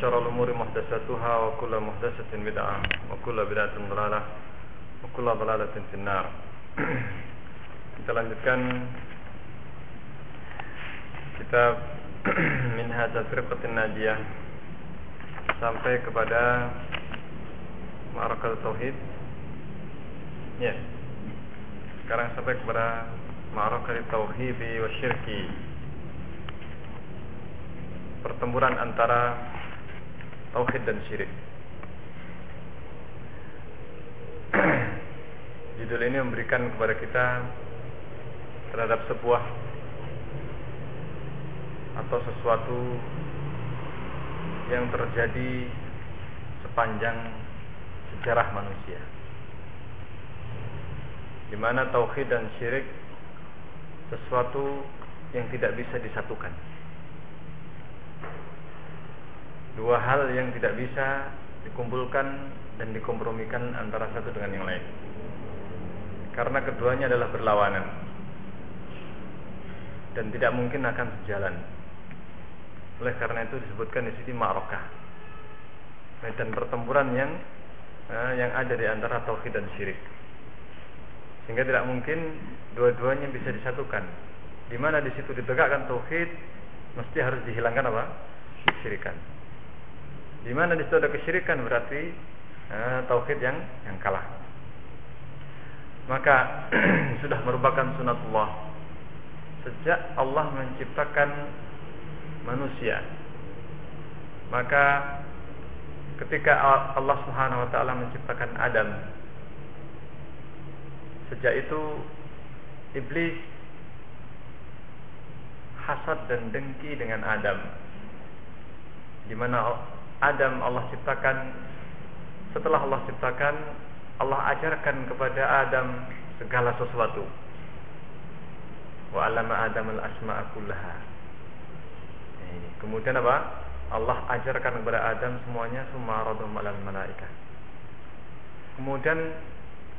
شر الأمور محدثاتها وكل محدثة بدعة وكل بدعة ضلالة وكل ضلالة في النار Kita lanjutkan kitab Minhaj Al-Firqatin Najiyah sampai kepada Ma'arakal Tauhid. Ya. Sekarang sampai kepada Ma'arakal Tauhid wa Syirki. Pertempuran antara tauhid dan syirik. Judul ini memberikan kepada kita terhadap sebuah atau sesuatu yang terjadi sepanjang sejarah manusia. Di mana tauhid dan syirik sesuatu yang tidak bisa disatukan. Dua hal yang tidak bisa dikumpulkan dan dikompromikan antara satu dengan yang lain. Karena keduanya adalah berlawanan dan tidak mungkin akan sejalan. Oleh karena itu disebutkan di sini ma'rakah. Medan pertempuran yang eh, yang ada di antara tauhid dan syirik. Sehingga tidak mungkin dua-duanya bisa disatukan. Di mana di situ ditegakkan tauhid, mesti harus dihilangkan apa? Kesyirikan. Di mana di situ ada kesyirikan berarti eh, tauhid yang yang kalah. Maka sudah merupakan sunatullah sejak Allah menciptakan manusia maka ketika Allah Subhanahu wa taala menciptakan Adam sejak itu iblis hasad dan dengki dengan Adam di mana Adam Allah ciptakan. Setelah Allah ciptakan Allah ajarkan kepada Adam segala sesuatu. Wa alama Adam al asma'a kullaha kemudian apa? Allah ajarkan kepada Adam semuanya semua alal kemudian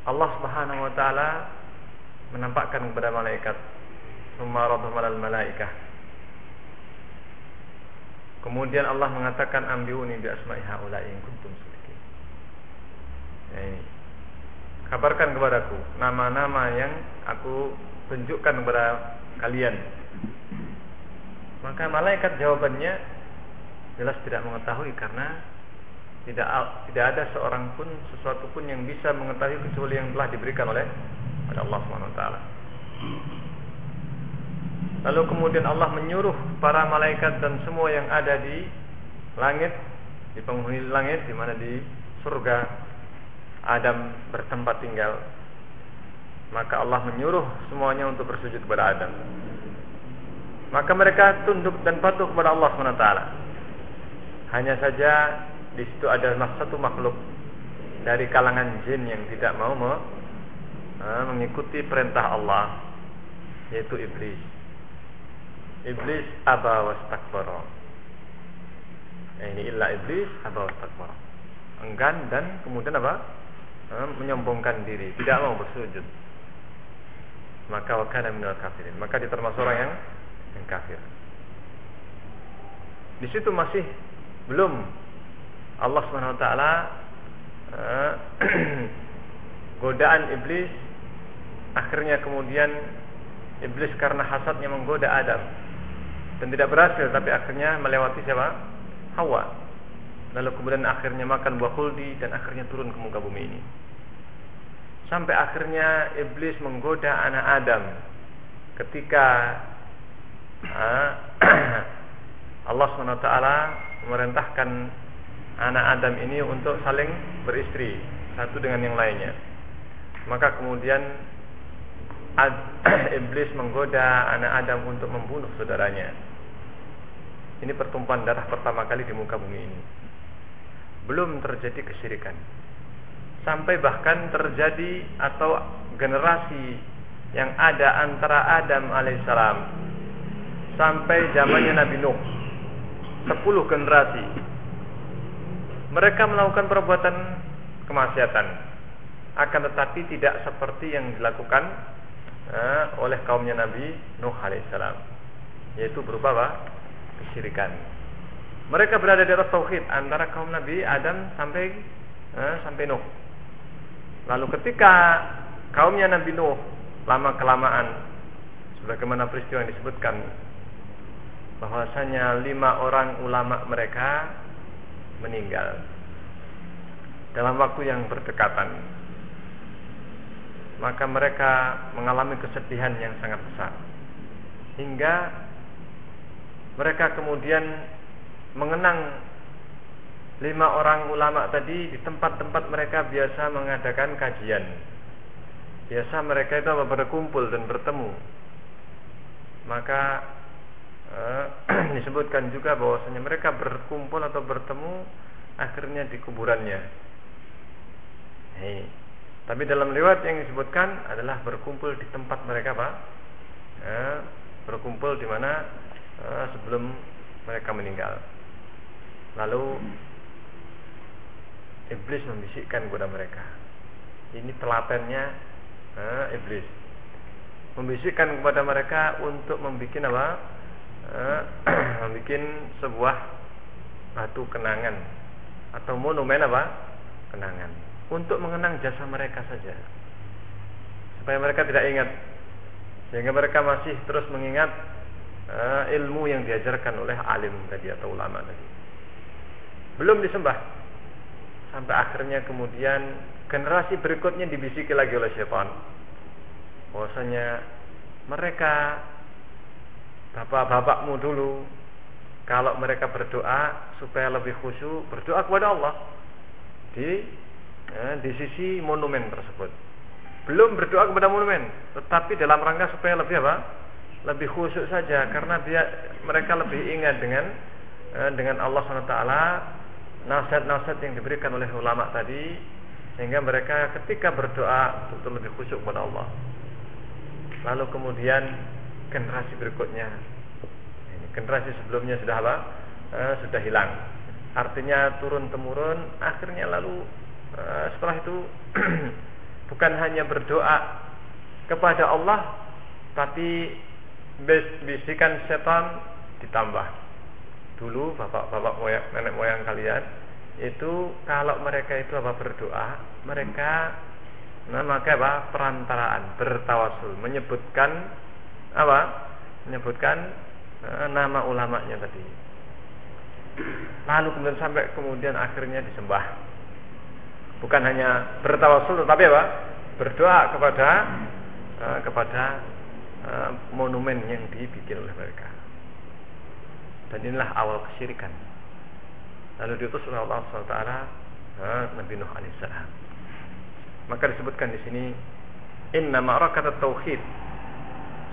Allah Subhanahu wa taala menampakkan kepada malaikat semua alal kemudian Allah mengatakan ambiuni bi asma'i haula'i in kuntum sadiqin kabarkan kepadaku nama-nama yang aku tunjukkan kepada kalian. Maka malaikat jawabannya jelas tidak mengetahui karena tidak tidak ada seorang pun sesuatu pun yang bisa mengetahui kecuali yang telah diberikan oleh Allah Subhanahu wa taala. Lalu kemudian Allah menyuruh para malaikat dan semua yang ada di langit, di penghuni langit di mana di surga Adam bertempat tinggal maka Allah menyuruh semuanya untuk bersujud kepada Adam. Maka mereka tunduk dan patuh kepada Allah SWT. Hanya saja di situ ada satu makhluk dari kalangan jin yang tidak mau mengikuti perintah Allah, yaitu iblis. Iblis aba wastakbara. Ini illa iblis aba wastakbara. Enggan dan kemudian apa? menyombongkan diri, tidak mau bersujud maka wakana minal kafirin maka dia termasuk orang yang yang kafir di situ masih belum Allah Subhanahu wa taala uh, godaan iblis akhirnya kemudian iblis karena hasadnya menggoda Adam dan tidak berhasil tapi akhirnya melewati siapa? Hawa. Lalu kemudian akhirnya makan buah khuldi dan akhirnya turun ke muka bumi ini. Sampai akhirnya iblis menggoda anak Adam ketika Allah SWT memerintahkan anak Adam ini untuk saling beristri satu dengan yang lainnya. Maka kemudian iblis menggoda anak Adam untuk membunuh saudaranya. Ini pertumpahan darah pertama kali di muka bumi ini. Belum terjadi kesyirikan. Sampai bahkan terjadi atau generasi yang ada antara Adam alaihissalam sampai zamannya Nabi Nuh. Sepuluh generasi. Mereka melakukan perbuatan kemaksiatan. Akan tetapi tidak seperti yang dilakukan eh, oleh kaumnya Nabi Nuh alaihissalam yaitu berupa apa? kesyirikan. Mereka berada di atas tauhid antara kaum Nabi Adam sampai eh, sampai Nuh. Lalu ketika kaumnya Nabi Nuh lama kelamaan sebagaimana peristiwa yang disebutkan bahwasanya lima orang ulama mereka meninggal dalam waktu yang berdekatan maka mereka mengalami kesedihan yang sangat besar. Hingga mereka kemudian mengenang lima orang ulama tadi di tempat-tempat mereka biasa mengadakan kajian. Biasa mereka itu berkumpul dan bertemu. Maka eh, disebutkan juga bahwasanya mereka berkumpul atau bertemu akhirnya di kuburannya. Hey. Tapi dalam lewat yang disebutkan adalah berkumpul di tempat mereka pak, ya, berkumpul di mana ya, sebelum mereka meninggal. Lalu iblis membisikkan kepada mereka. Ini telatennya ya, iblis membisikkan kepada mereka untuk membuat apa? Eh, membuat sebuah batu kenangan atau monumen apa? Kenangan untuk mengenang jasa mereka saja. Supaya mereka tidak ingat. Sehingga mereka masih terus mengingat uh, ilmu yang diajarkan oleh alim tadi atau ulama tadi. Belum disembah. Sampai akhirnya kemudian generasi berikutnya dibisiki lagi oleh syaitan. Bahwasanya mereka bapak-bapakmu dulu kalau mereka berdoa supaya lebih khusyuk berdoa kepada Allah. Di ya, di sisi monumen tersebut. Belum berdoa kepada monumen, tetapi dalam rangka supaya lebih apa? Lebih khusyuk saja karena dia mereka lebih ingat dengan eh, dengan Allah SWT nasihat-nasihat yang diberikan oleh ulama tadi sehingga mereka ketika berdoa itu lebih khusyuk kepada Allah. Lalu kemudian generasi berikutnya generasi sebelumnya sudah apa? Eh, sudah hilang. Artinya turun temurun akhirnya lalu Eh, setelah itu bukan hanya berdoa kepada Allah tapi bisikan setan ditambah. Dulu bapak-bapak moyang nenek moyang kalian itu kalau mereka itu apa berdoa mereka nah maka apa perantaraan bertawasul menyebutkan apa menyebutkan uh, nama ulamanya tadi. Lalu kemudian sampai kemudian akhirnya disembah bukan hanya bertawasul tetapi apa? Berdoa kepada uh, kepada uh, monumen yang dibikin oleh mereka. Dan inilah awal kesyirikan. Lalu diutus oleh Allah SWT uh, Nabi Nuh alaihissalam maka disebutkan di sini inna ma'rakat tauhid.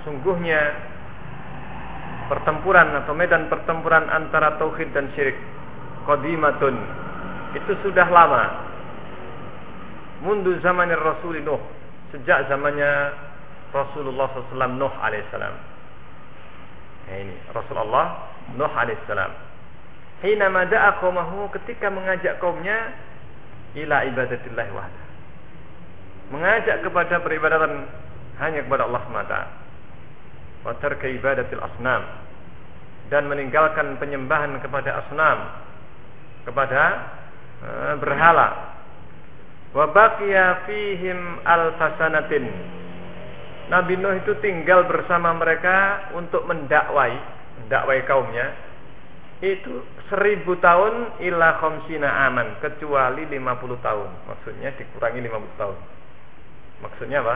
Sungguhnya pertempuran atau medan pertempuran antara tauhid dan syirik qadimatun. Itu sudah lama mundu zaman Rasul Nuh sejak zamannya Rasulullah SAW Nuh alaihissalam. Nah, ini Rasulullah Nuh alaihissalam. Hina mada'a qaumahu ketika mengajak kaumnya ila ibadatillah wahda. Mengajak kepada peribadatan hanya kepada Allah semata. Wa tarka ibadatil asnam dan meninggalkan penyembahan kepada asnam kepada uh, berhala Wa baqiya fihim alfasanatin. Nabi Nuh itu tinggal bersama mereka untuk mendakwai dakwai kaumnya. Itu seribu tahun ila khomsina aman kecuali 50 tahun. Maksudnya dikurangi 50 tahun. Maksudnya apa?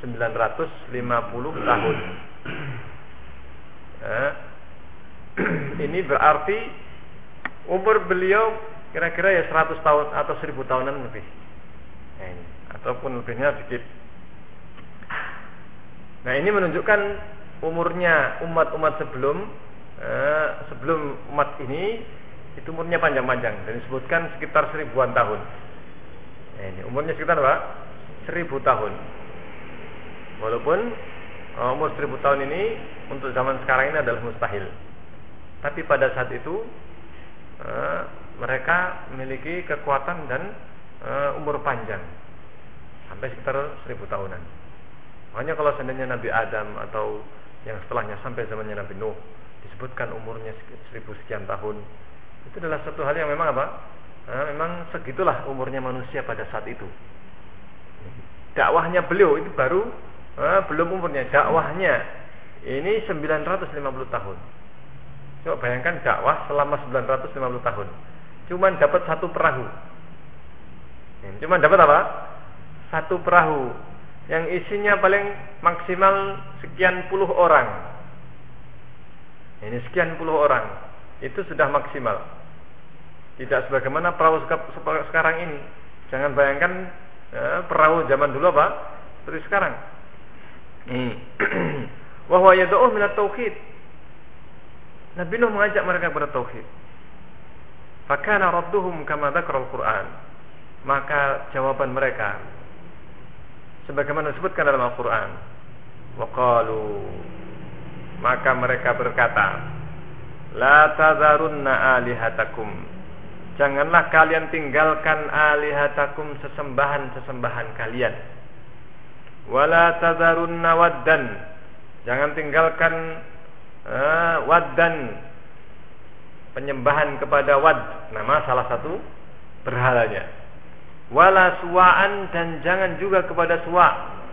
950 tahun. Nah, ini berarti umur beliau kira-kira ya 100 tahun atau 1000 tahunan lebih nah, ini. ataupun lebihnya sedikit nah ini menunjukkan umurnya umat-umat sebelum eh, sebelum umat ini itu umurnya panjang-panjang dan disebutkan sekitar seribuan tahun. Nah, ini umurnya sekitar apa? Seribu tahun. Walaupun eh, umur seribu tahun ini untuk zaman sekarang ini adalah mustahil. Tapi pada saat itu eh, mereka memiliki kekuatan dan eh, umur panjang. Sampai sekitar seribu tahunan. Hanya kalau seandainya Nabi Adam atau yang setelahnya sampai zamannya Nabi Nuh disebutkan umurnya seribu sekian tahun itu adalah satu hal yang memang apa? Nah, memang segitulah umurnya manusia pada saat itu. Dakwahnya beliau itu baru nah, belum umurnya. Dakwahnya ini 950 tahun. Coba bayangkan dakwah selama 950 tahun. Cuman dapat satu perahu cuman dapat apa satu perahu yang isinya paling maksimal sekian puluh orang ini sekian puluh orang. Itu sudah maksimal. Tidak sebagaimana perahu sekarang ini. Jangan bayangkan ya, perahu zaman dulu apa? Seperti sekarang. Hmm. Wahwa yad'uh minat tauhid. Nabi Nuh mengajak mereka kepada tauhid. Fakana radduhum kama dzakara Al-Qur'an. Maka jawaban mereka sebagaimana disebutkan dalam Al-Qur'an. Wa qalu maka mereka berkata, La tazarunna alihatakum. Janganlah kalian tinggalkan alihatakum sesembahan-sesembahan kalian. Wala tazarunna waddan. Jangan tinggalkan uh, waddan penyembahan kepada wad nama salah satu berhalanya wala suwa'an dan jangan juga kepada suwa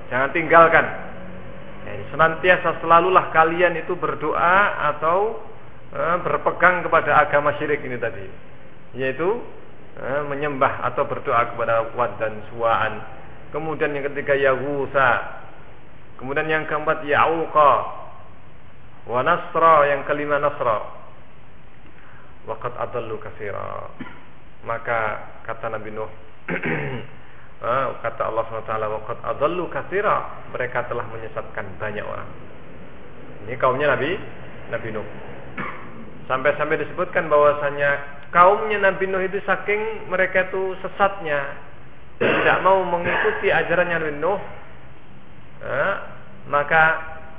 jangan tinggalkan Ya, senantiasa selalulah kalian itu berdoa atau eh, berpegang kepada agama syirik ini tadi, yaitu eh, menyembah atau berdoa kepada Wad dan Suwa'an. Kemudian yang ketiga Yahusa. Kemudian yang keempat Ya'uqa. Wa Nasra yang kelima Nasra. Waqad adallu katsira. Maka kata Nabi Nuh kata Allah SWT waqad adallu katsira. Mereka telah menyesatkan banyak orang. Ini kaumnya Nabi Nabi Nuh. Sampai-sampai disebutkan bahwasanya kaumnya Nabi Nuh itu saking mereka itu sesatnya. Tidak mau mengikuti ajarannya Nabi Nuh. Nah, maka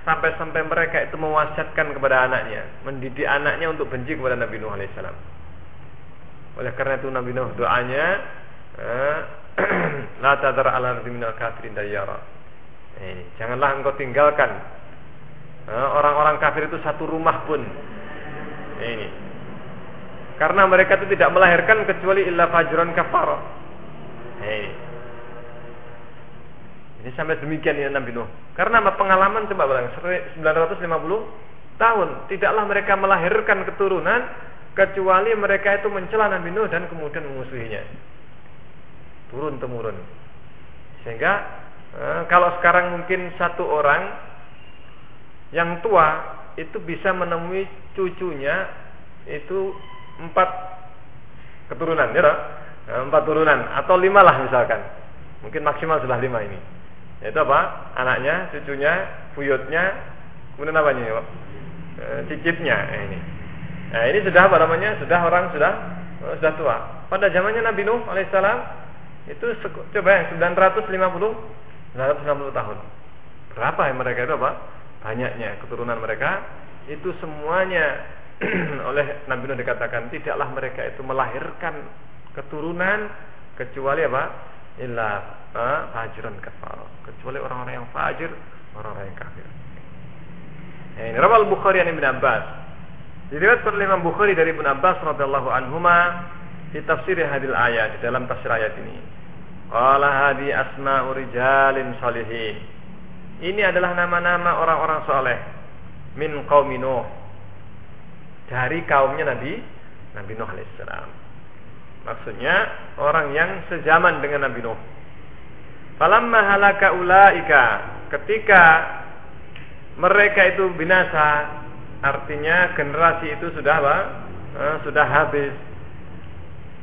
sampai-sampai mereka itu mewasiatkan kepada anaknya mendidik anaknya untuk benci kepada Nabi Nuh alaihissalam. Oleh karena itu Nabi Nuh doanya eh, La tadar ala ardi minal kafirin dayara. Ini, janganlah engkau tinggalkan eh, orang-orang kafir itu satu rumah pun. Ini. Karena mereka itu tidak melahirkan kecuali illa fajran kafar. Ini. Ini sampai demikian ya Nabi Nuh. Karena pengalaman coba bilang 950 tahun tidaklah mereka melahirkan keturunan kecuali mereka itu mencela Nabi Nuh dan kemudian memusuhinya turun temurun sehingga eh, kalau sekarang mungkin satu orang yang tua itu bisa menemui cucunya itu empat keturunan ya eh, empat turunan atau lima lah misalkan. Mungkin maksimal sudah lima ini. Yaitu apa? Anaknya cucunya buyutnya kemudian apa ini eh, cicitnya eh, ini. Nah ini sudah apa namanya? Sudah orang sudah sudah tua. Pada zamannya Nabi Nuh alaihissalam itu coba yang 950 950 tahun. Berapa yang mereka itu apa? Banyaknya keturunan mereka itu semuanya oleh Nabi Nuh dikatakan tidaklah mereka itu melahirkan keturunan kecuali apa? Illa fajiran kafar. Kecuali orang-orang yang fajir, orang-orang yang kafir. Nah, ini Rawal Bukhari an Ibn Abbas. Diriwayatkan oleh Imam Bukhari dari Ibn Abbas radhiyallahu anhuma di tafsir hadil ayat di dalam tafsir ayat ini. Qala hadi asma'u rijalin salihin. Ini adalah nama-nama orang-orang soleh min qaumi Nuh dari kaumnya Nabi Nabi Nuh alaihissalam. Maksudnya orang yang sezaman dengan Nabi Nuh. Falamma halaka ulaika ketika mereka itu binasa artinya generasi itu sudah apa? Eh, sudah habis.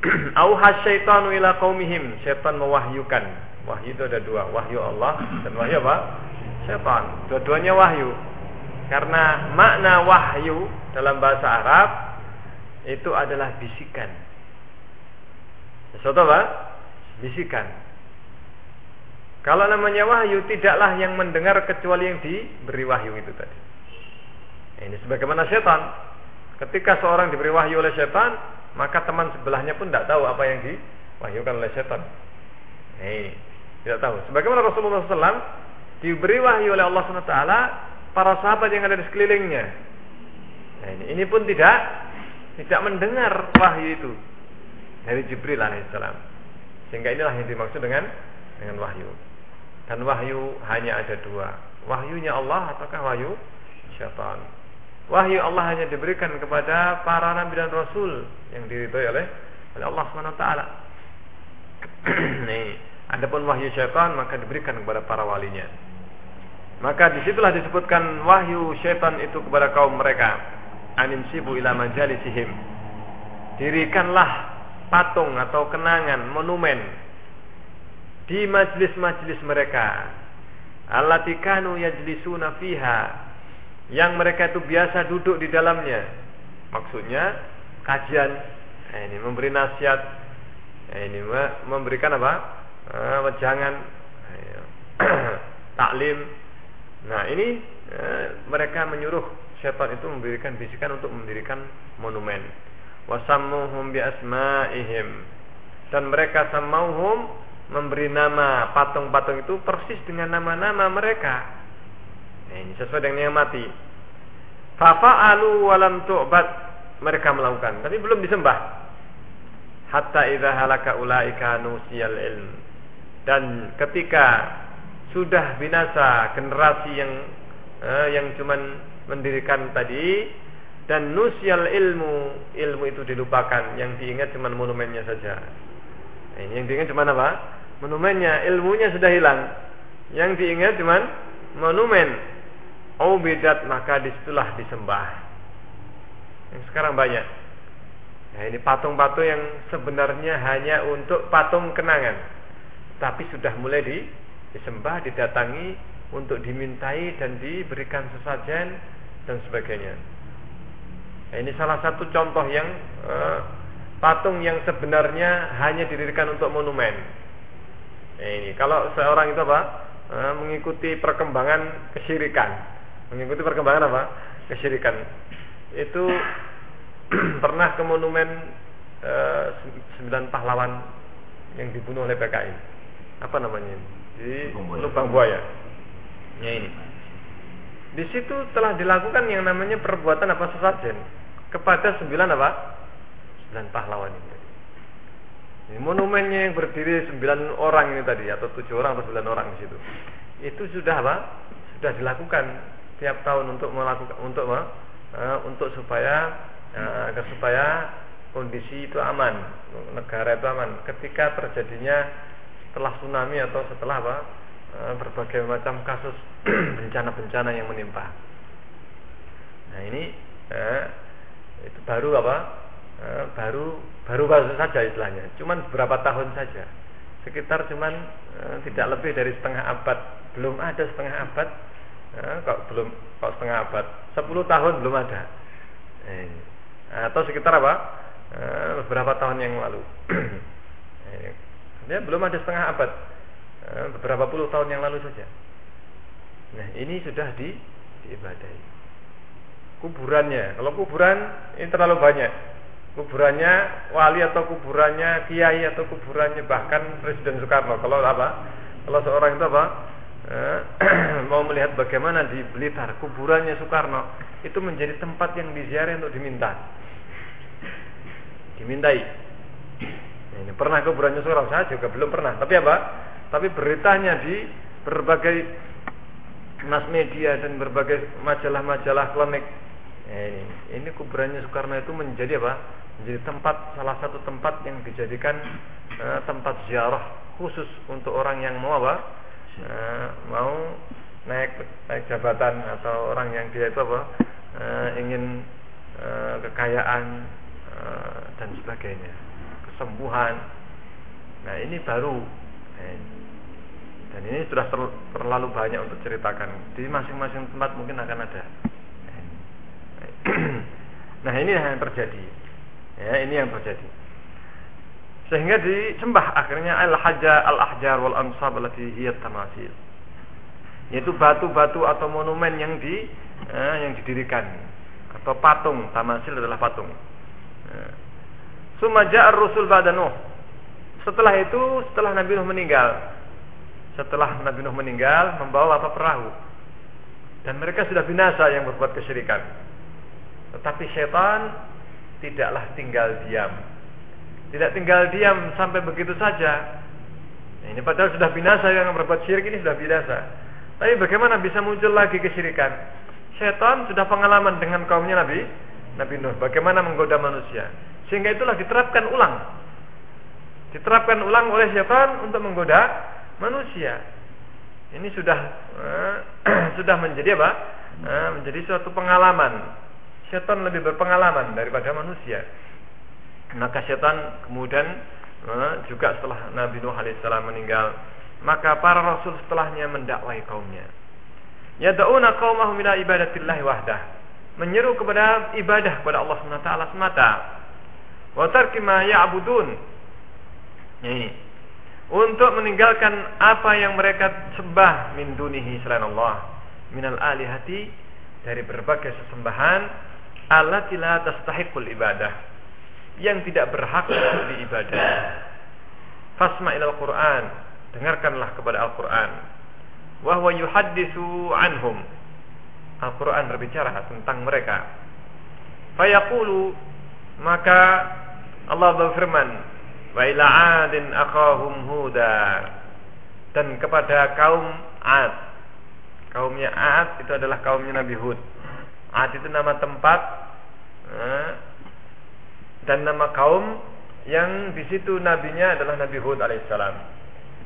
Auha syaitanu ila qaumihim, syaitan mewahyukan. Wahyu itu ada dua, wahyu Allah dan wahyu apa? Syaitan. Dua-duanya wahyu. Karena makna wahyu dalam bahasa Arab itu adalah bisikan. Sesuatu apa? Bisikan. Kalau namanya wahyu tidaklah yang mendengar kecuali yang diberi wahyu itu tadi. Ini sebagaimana setan. Ketika seorang diberi wahyu oleh setan, maka teman sebelahnya pun tidak tahu apa yang diwahyukan oleh setan. Ini tidak tahu. Sebagaimana Rasulullah SAW diberi wahyu oleh Allah SWT, para sahabat yang ada di sekelilingnya. Nah, ini, ini pun tidak tidak mendengar wahyu itu dari Jibril alaihissalam. Sehingga inilah yang dimaksud dengan dengan wahyu. Dan wahyu hanya ada dua. Wahyunya Allah ataukah wahyu syaitan. Wahyu Allah hanya diberikan kepada para nabi dan rasul yang diridhoi oleh Allah SWT. Nih, adapun wahyu syaitan maka diberikan kepada para walinya. Maka di situlah disebutkan wahyu syaitan itu kepada kaum mereka. Anim sibu ila majalisihim. Dirikanlah patung atau kenangan, monumen di majlis-majlis mereka. Allati kanu yajlisuna fiha yang mereka itu biasa duduk di dalamnya. Maksudnya kajian, eh, ini memberi nasihat, eh, ini memberikan apa? Eh, wejangan, eh, taklim. Nah ini eh, mereka menyuruh syaitan itu memberikan bisikan untuk mendirikan monumen. Wasammuhum bi asma'ihim dan mereka samauhum memberi nama patung-patung itu persis dengan nama-nama mereka Ini sesuai dengan yang mati. Fafa'alu walam tu'bad mereka melakukan, tapi belum disembah. Hatta idza halaka ulaika nusiyal ilm. Dan ketika sudah binasa generasi yang eh, yang cuman mendirikan tadi dan nusyal ilmu ilmu itu dilupakan yang diingat cuma monumennya saja ini yang diingat cuma apa monumennya ilmunya sudah hilang yang diingat cuma monumen ubidat maka di situlah disembah. Yang sekarang banyak. Nah ini patung-patung yang sebenarnya hanya untuk patung kenangan. Tapi sudah mulai di, disembah, didatangi untuk dimintai dan diberikan sesajen dan sebagainya. Nah, ini salah satu contoh yang eh, patung yang sebenarnya hanya didirikan untuk monumen. Nah, ini kalau seorang itu apa? Eh, mengikuti perkembangan kesyirikan mengikuti perkembangan apa? Kesyirikan. Itu pernah ke monumen e, sembilan pahlawan yang dibunuh oleh PKI apa namanya di lubang buaya. Ya ini. Di situ telah dilakukan yang namanya perbuatan apa sesajen kepada sembilan apa? Sembilan pahlawan ini. Ini monumennya yang berdiri sembilan orang ini tadi atau tujuh orang atau sembilan orang di situ. Itu sudah apa? Sudah dilakukan setiap tahun untuk melakukan untuk uh, untuk supaya uh, agar supaya kondisi itu aman, negara itu aman. Ketika terjadinya setelah tsunami atau setelah apa uh, berbagai macam kasus bencana-bencana yang menimpa. Nah ini uh, itu baru apa? Baru baru baru saja istilahnya. Cuman beberapa tahun saja. Sekitar cuman uh, tidak lebih dari setengah abad. Belum ada setengah abad ya, kok belum kok setengah abad. 10 tahun belum ada. Eh, atau sekitar apa? Eh, beberapa tahun yang lalu. Eh, belum ada setengah abad. Eh, beberapa puluh tahun yang lalu saja. Nah ini sudah di diibadahi. Kuburannya. Kalau kuburan ini terlalu banyak. Kuburannya wali atau kuburannya kiai atau kuburannya bahkan Presiden Soekarno. Kalau apa? Kalau seorang itu apa mau melihat bagaimana di Blitar kuburannya Soekarno itu menjadi tempat yang diziarahi untuk diminta. Dimintai. Ini pernah kuburannya Soekarno? Saya juga belum pernah. Tapi apa? Tapi beritanya di berbagai mass media dan berbagai majalah-majalah klinik Ya, ini ini kuburannya Soekarno itu menjadi apa? Menjadi tempat salah satu tempat yang dijadikan uh, tempat ziarah khusus untuk orang yang mau apa? Uh, mau naik naik jabatan atau orang yang dia itu apa? Uh, ingin uh, kekayaan uh, dan sebagainya, kesembuhan. Nah, ini baru dan ini sudah ter, terlalu banyak untuk ceritakan. Di masing-masing tempat mungkin akan ada. Nah ini yang terjadi. Ya, ini yang terjadi. Sehingga disembah akhirnya al-haja al-ahjar wal ansab allati hiya tamasil. Yaitu batu-batu atau monumen yang di eh, yang didirikan atau patung, tamasil adalah patung. Eh. Sumaja ar-rusul ba'da Nuh. Setelah itu, setelah Nabi Nuh meninggal, setelah Nabi Nuh meninggal membawa apa perahu dan mereka sudah binasa yang berbuat kesyirikan tetapi setan tidaklah tinggal diam tidak tinggal diam sampai begitu saja ini padahal sudah binasa yang berbuat syirik ini sudah binasa tapi bagaimana bisa muncul lagi kesyirikan setan sudah pengalaman dengan kaumnya Nabi Nabi Nuh bagaimana menggoda manusia sehingga itulah diterapkan ulang diterapkan ulang oleh setan untuk menggoda manusia. Ini sudah uh, sudah menjadi apa? Uh, menjadi suatu pengalaman. Setan lebih berpengalaman daripada manusia. Maka setan kemudian uh, juga setelah Nabi Nuh alaihissalam meninggal, maka para rasul setelahnya mendakwai kaumnya. Yad'una qaumahum ila ibadatillahi wahdah. Menyeru kepada ibadah kepada Allah SWT semata. Wa tarki ya'budun. Ini untuk meninggalkan apa yang mereka sembah min dunihi selain Allah minal alihati dari berbagai sesembahan allati la tastahiqul ibadah yang tidak berhak untuk diibadah fasma ilal Quran dengarkanlah kepada Al-Quran. Wahwa yuhaddisu anhum. Al-Quran berbicara tentang mereka. Fayaqulu maka Allah berfirman wa ila adin akhahum huda. Dan kepada kaum Ad. Kaumnya Ad itu adalah kaumnya Nabi Hud. Ad itu nama tempat eh, dan nama kaum yang di situ nabinya adalah Nabi Hud alaihissalam.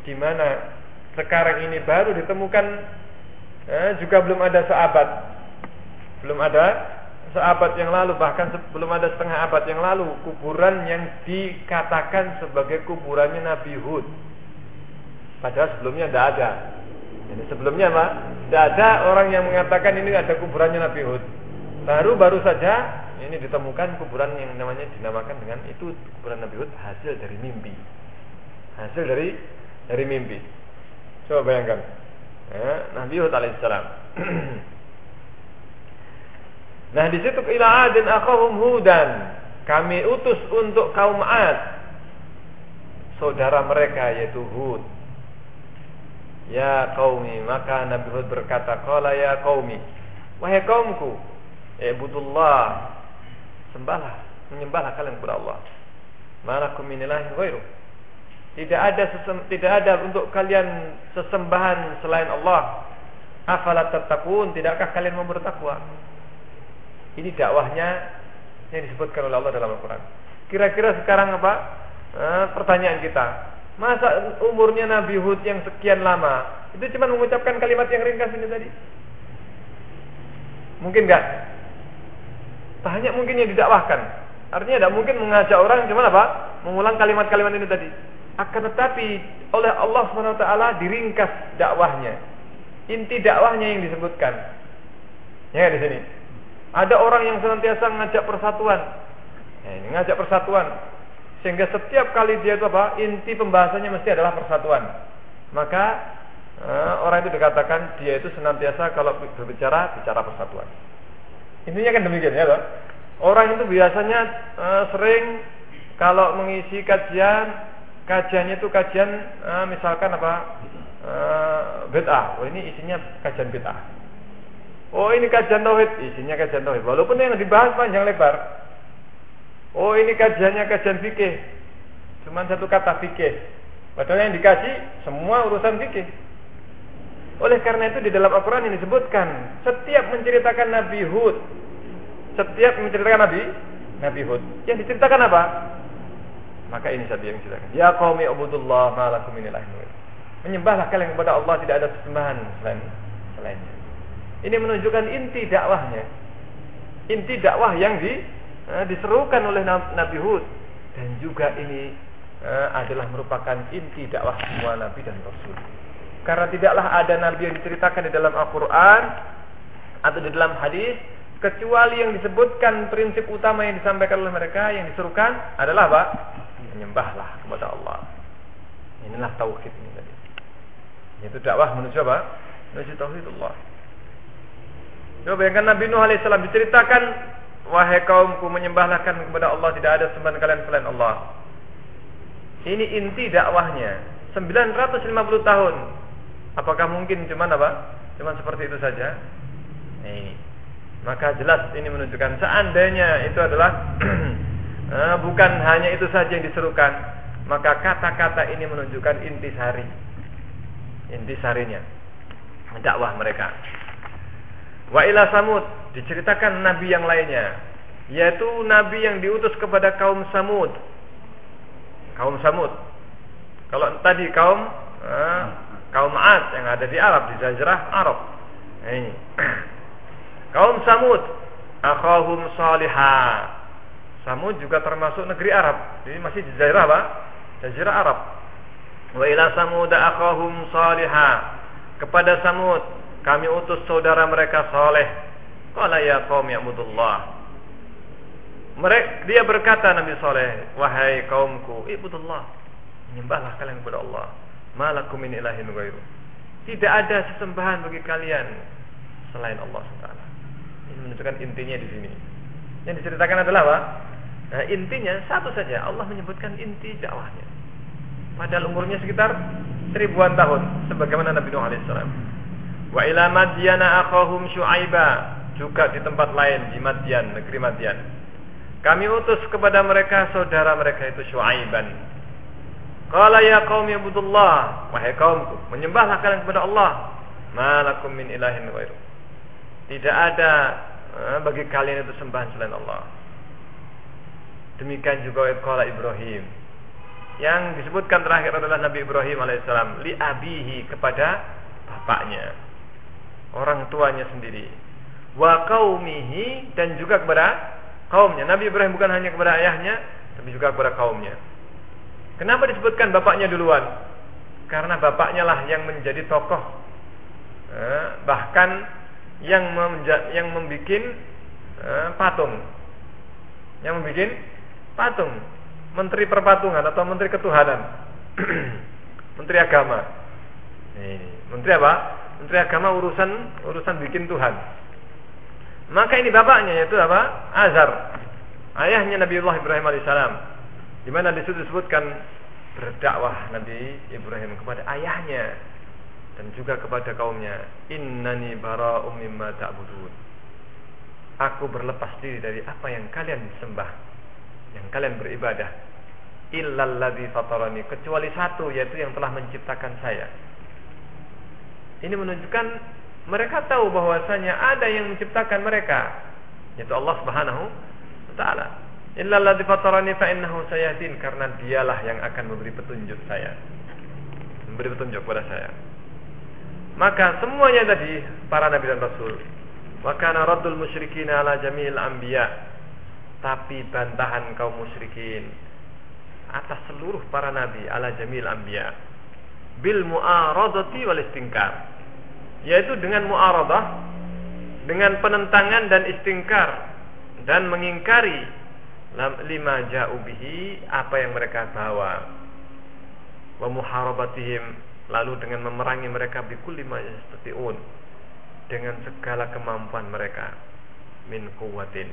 Di mana sekarang ini baru ditemukan eh, juga belum ada sahabat belum ada seabad yang lalu bahkan sebelum ada setengah abad yang lalu. Kuburan yang dikatakan sebagai kuburannya Nabi Hud. Padahal sebelumnya tidak ada. Jadi sebelumnya apa? tidak ada orang yang mengatakan ini ada kuburannya Nabi Hud baru-baru saja ini ditemukan kuburan yang namanya dinamakan dengan itu kuburan Nabi Hud hasil dari mimpi. Hasil dari dari mimpi. Coba bayangkan. Ya, Nabi Hud alaihissalam Nah di situ ila adin akhahum hudan. Kami utus untuk kaum Ad. Saudara mereka yaitu Hud. Ya kaumi, maka Nabi Hud berkata, "Qala ya kaumi, wahai kaumku, ibudullah, sembahlah, menyembahlah kalian kepada Allah. Malakum min ilahin ghairu." Tidak ada sesem, tidak ada untuk kalian sesembahan selain Allah. Afala tattaqun? Tidakkah kalian mau bertakwa? Ini dakwahnya yang disebutkan oleh Allah dalam Al-Quran. Kira-kira sekarang apa? Eh, pertanyaan kita. Masa umurnya Nabi Hud yang sekian lama itu cuma mengucapkan kalimat yang ringkas ini tadi? Mungkin enggak? Banyak mungkin yang didakwahkan. Artinya tidak mungkin mengajak orang cuma apa? Mengulang kalimat-kalimat ini tadi. Akan tetapi oleh Allah SWT diringkas dakwahnya. Inti dakwahnya yang disebutkan. Ya di sini. Ada orang yang senantiasa mengajak persatuan. Ya, ini ngajak persatuan. Sehingga setiap kali dia itu apa? Inti pembahasannya mesti adalah persatuan. Maka uh, orang itu dikatakan dia itu senantiasa kalau berbicara bicara persatuan. Intinya kan demikian ya, loh. Orang itu biasanya uh, sering kalau mengisi kajian, kajiannya itu kajian uh, misalkan apa? Uh, bid'ah. Oh ini isinya kajian bid'ah. Oh ini kajian tauhid, isinya kajian tauhid. Walaupun yang dibahas panjang lebar. Oh ini kajiannya kajian fikih. Cuma satu kata fikih. Padahal yang dikasih semua urusan fikih. Oleh karena itu di dalam Al-Quran ini disebutkan setiap menceritakan Nabi Hud setiap menceritakan Nabi Nabi Hud. Yang diceritakan apa? Maka ini satu yang diceritakan. Ya qaumi ubudullah ma lakum min ilahin Menyembahlah kalian kepada Allah tidak ada sesembahan selain selainnya. Ini menunjukkan inti dakwahnya. Inti dakwah yang di, uh, diserukan oleh Nabi Hud dan juga ini uh, adalah merupakan inti dakwah semua nabi dan rasul. Karena tidaklah ada nabi yang diceritakan di dalam Al-Qur'an atau di dalam hadis kecuali yang disebutkan prinsip utama yang disampaikan oleh mereka yang diserukan adalah apa? Menyembahlah kepada Allah. Inilah tauhid ini tadi. Itu dakwah menuju apa? Menuju tauhidullah. Coba bayangkan Nabi Nuh alaihissalam diceritakan wahai kaumku menyembahlah kepada Allah tidak ada sembahan kalian selain Allah. Ini inti dakwahnya. 950 tahun. Apakah mungkin cuman apa? Cuman seperti itu saja? Ini. Maka jelas ini menunjukkan seandainya itu adalah eh, bukan hanya itu saja yang diserukan, maka kata-kata ini menunjukkan inti sari. Inti sarinya dakwah mereka. Wa ila Samud diceritakan nabi yang lainnya, yaitu nabi yang diutus kepada kaum Samud. Kaum Samud. Kalau tadi kaum eh, kaum Ad yang ada di Arab di Jazirah Arab. Ini. Kaum Samud, akhahum salihah. Samud juga termasuk negeri Arab. Jadi masih daerah apa? Jazirah Arab. Wa ila Samud akhahum salihah. Kepada Samud kami utus saudara mereka saleh. Qala ya qaum ya'budullah. Mereka dia berkata Nabi Saleh, wahai kaumku, ibudullah. Menyembahlah kalian kepada Allah. Malakum min ilahin ghairu. Tidak ada sesembahan bagi kalian selain Allah SWT. Ini menunjukkan intinya di sini. Yang diceritakan adalah apa? Nah, intinya satu saja. Allah menyebutkan inti dakwahnya. Padahal umurnya sekitar ribuan tahun, sebagaimana Nabi Nuh alaihissalam. Wa ila Madyana akhahum Syuaiba juga di tempat lain di Madyan, negeri Madyan. Kami utus kepada mereka saudara mereka itu Syuaiban. Qala ya qaumi ibudullah, wahai kaumku, menyembahlah kalian kepada Allah. Malakum min ilahin ghairu. Tidak ada eh, bagi kalian itu sembahan selain Allah. Demikian juga qala Ibrahim. Yang disebutkan terakhir adalah Nabi Ibrahim alaihissalam li abihi kepada bapaknya. Orang tuanya sendiri. Wa qaumihi dan juga kepada kaumnya. Nabi Ibrahim bukan hanya kepada ayahnya, tapi juga kepada kaumnya. Kenapa disebutkan bapaknya duluan? Karena bapaknya lah yang menjadi tokoh. Eh, bahkan yang yang membuat uh, patung, yang membuat patung, menteri perpatungan atau menteri ketuhanan, menteri agama. Ini, menteri apa? Menteri agama urusan urusan bikin Tuhan. Maka ini bapaknya yaitu apa? Azar. Ayahnya Nabi Allah Ibrahim alaihissalam. Di mana di situ disebutkan berdakwah Nabi Ibrahim kepada ayahnya dan juga kepada kaumnya. Innani bara'um mimma ta'budun. Aku berlepas diri dari apa yang kalian sembah yang kalian beribadah illalladzi fatarani kecuali satu yaitu yang telah menciptakan saya. Ini menunjukkan mereka tahu bahwasanya ada yang menciptakan mereka yaitu Allah Subhanahu wa taala illalladzi fatarani fa innahu sayahdin karena dialah yang akan memberi petunjuk saya memberi petunjuk kepada saya maka semuanya tadi para nabi dan rasul. Wa kana raddul musyrikin ala jamil anbiya. Tapi bantahan kaum musyrikin atas seluruh para nabi ala jamil anbiya bil mu'aradati wal istingkar. Yaitu dengan mu'aradah dengan penentangan dan istingkar dan mengingkari lima ja'u bihi apa yang mereka bawa. Wa muharabatihim lalu dengan memerangi mereka bikulli ma yastati'un dengan segala kemampuan mereka. Min kuwatin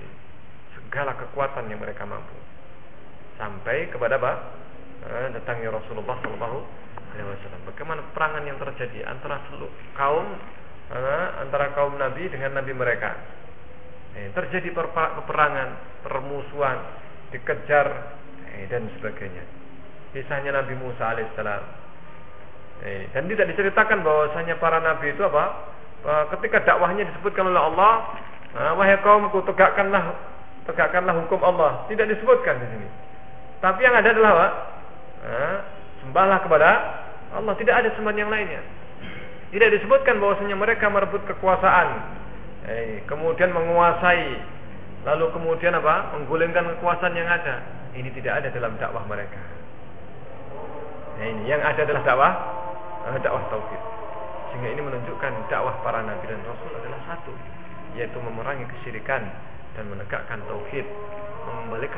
segala kekuatan yang mereka mampu. Sampai kepada apa? Eh, datangnya Rasulullah Shallallahu Alaihi Wasallam. Bagaimana perangan yang terjadi antara kaum eh, antara kaum Nabi dengan Nabi mereka eh, terjadi peperangan permusuhan dikejar eh, dan sebagainya kisahnya Nabi Musa alaihissalam Eh, dan tidak diceritakan bahwasanya para nabi itu apa? Eh, ketika dakwahnya disebutkan oleh Allah, Nah, wahai kaumku tegakkanlah tegakkanlah hukum Allah. Tidak disebutkan di sini. Tapi yang ada adalah apa? Nah, sembahlah kepada Allah. Tidak ada sembahan yang lainnya. Tidak disebutkan bahwasanya mereka merebut kekuasaan, eh, kemudian menguasai, lalu kemudian apa? Menggulingkan kekuasaan yang ada. Ini tidak ada dalam dakwah mereka. Nah, ini yang ada adalah dakwah eh, dakwah tauhid. Sehingga ini menunjukkan dakwah para nabi dan rasul adalah satu, yaitu memerangi kesyirikan dan menegakkan tauhid, mengembalikan